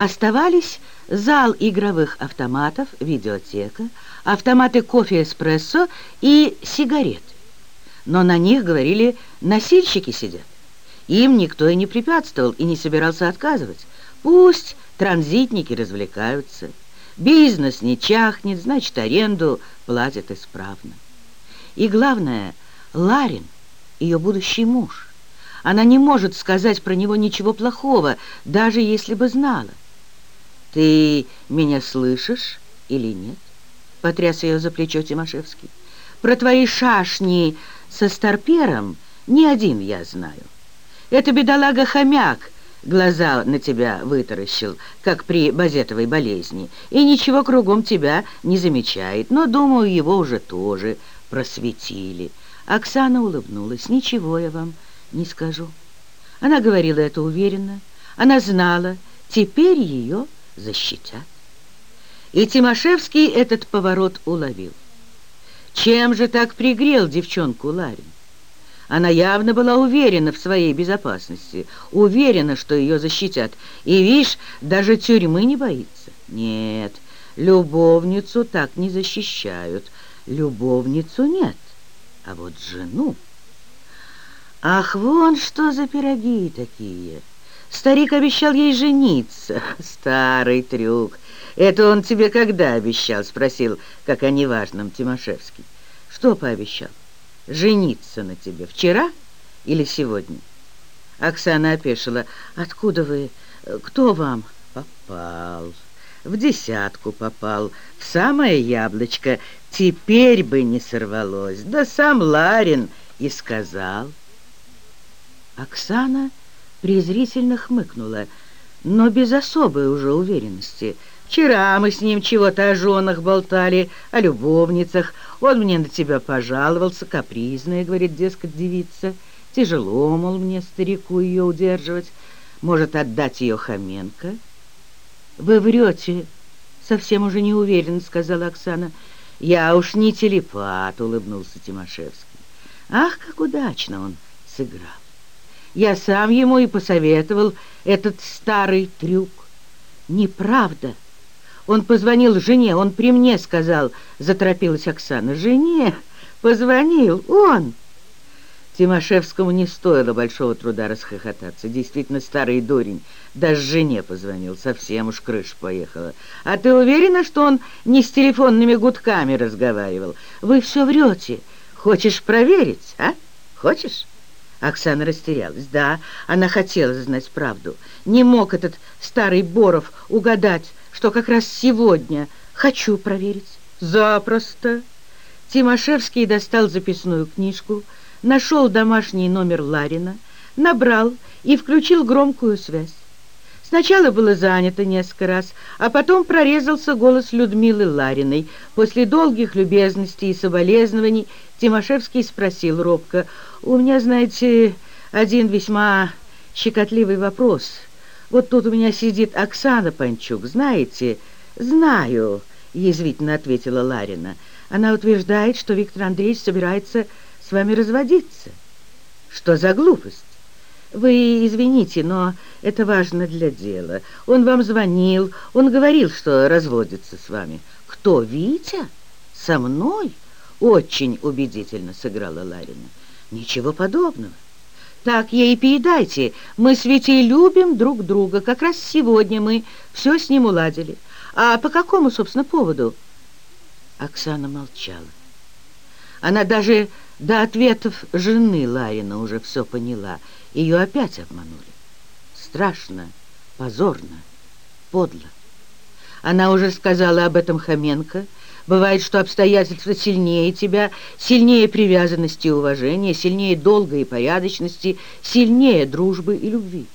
Оставались зал игровых автоматов, видеотека, автоматы кофе-эспрессо и сигарет. Но на них, говорили, носильщики сидят. Им никто и не препятствовал и не собирался отказывать. Пусть транзитники развлекаются. Бизнес не чахнет, значит, аренду платят исправно. И главное, Ларин, ее будущий муж. Она не может сказать про него ничего плохого, даже если бы знала. «Ты меня слышишь или нет?» — потряс ее за плечо Тимошевский. «Про твои шашни со старпером ни один я знаю. Это бедолага-хомяк глаза на тебя вытаращил, как при базетовой болезни, и ничего кругом тебя не замечает, но, думаю, его уже тоже просветили». Оксана улыбнулась. «Ничего я вам не скажу». Она говорила это уверенно. Она знала, теперь ее защитят. И Тимошевский этот поворот уловил. Чем же так пригрел девчонку Ларин? Она явно была уверена в своей безопасности, уверена, что ее защитят. И, видишь, даже тюрьмы не боится. Нет, любовницу так не защищают. Любовницу нет, а вот жену. Ах, вон что за пироги такие! Старик обещал ей жениться. Старый трюк. Это он тебе когда обещал? Спросил, как о неважном Тимошевский. Что пообещал? Жениться на тебе вчера или сегодня? Оксана опешила. Откуда вы? Кто вам? Попал. В десятку попал. В самое яблочко. Теперь бы не сорвалось. Да сам Ларин и сказал. Оксана презрительно хмыкнула, но без особой уже уверенности. «Вчера мы с ним чего-то о женах болтали, о любовницах. Он мне на тебя пожаловался, капризная, — говорит, дескать, девица. Тяжело, мол, мне, старику, ее удерживать. Может, отдать ее Хоменко?» «Вы врете», — совсем уже не уверен, — сказала Оксана. «Я уж не телепат», — улыбнулся Тимошевский. «Ах, как удачно он сыграл!» Я сам ему и посоветовал этот старый трюк. Неправда. Он позвонил жене, он при мне сказал, заторопилась Оксана. Жене позвонил он. Тимошевскому не стоило большого труда расхохотаться. Действительно, старый дурень. Даже жене позвонил. Совсем уж крыша поехала. А ты уверена, что он не с телефонными гудками разговаривал? Вы все врете. Хочешь проверить, а? Хочешь? Оксана растерялась. Да, она хотела знать правду. Не мог этот старый Боров угадать, что как раз сегодня хочу проверить. Запросто. Тимошевский достал записную книжку, нашел домашний номер Ларина, набрал и включил громкую связь. Сначала было занято несколько раз, а потом прорезался голос Людмилы Лариной. После долгих любезностей и соболезнований Тимошевский спросил робко, «У меня, знаете, один весьма щекотливый вопрос. Вот тут у меня сидит Оксана Панчук, знаете?» «Знаю», — язвительно ответила Ларина. «Она утверждает, что Виктор Андреевич собирается с вами разводиться». «Что за глупость?» Вы извините, но это важно для дела. Он вам звонил, он говорил, что разводится с вами. Кто, Витя? Со мной? Очень убедительно сыграла Ларина. Ничего подобного. Так ей передайте. Мы с Витей любим друг друга. Как раз сегодня мы все с ним уладили. А по какому, собственно, поводу? Оксана молчала. Она даже до ответов жены Ларина уже все поняла. Ее опять обманули. Страшно, позорно, подло. Она уже сказала об этом Хоменко. Бывает, что обстоятельства сильнее тебя, сильнее привязанности и уважения, сильнее долга и порядочности, сильнее дружбы и любви.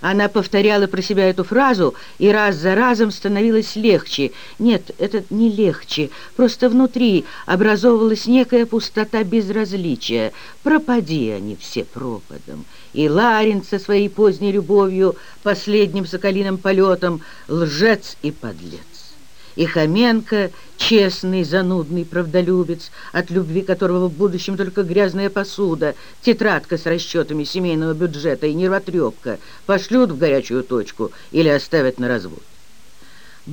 Она повторяла про себя эту фразу, и раз за разом становилось легче. Нет, это не легче, просто внутри образовывалась некая пустота безразличия. Пропади они все пропадом. И Ларин со своей поздней любовью, последним соколиным полетом, лжец и подлец. И Хоменко, честный, занудный правдолюбец, от любви которого в будущем только грязная посуда, тетрадка с расчетами семейного бюджета и нервотрепка пошлют в горячую точку или оставят на развод.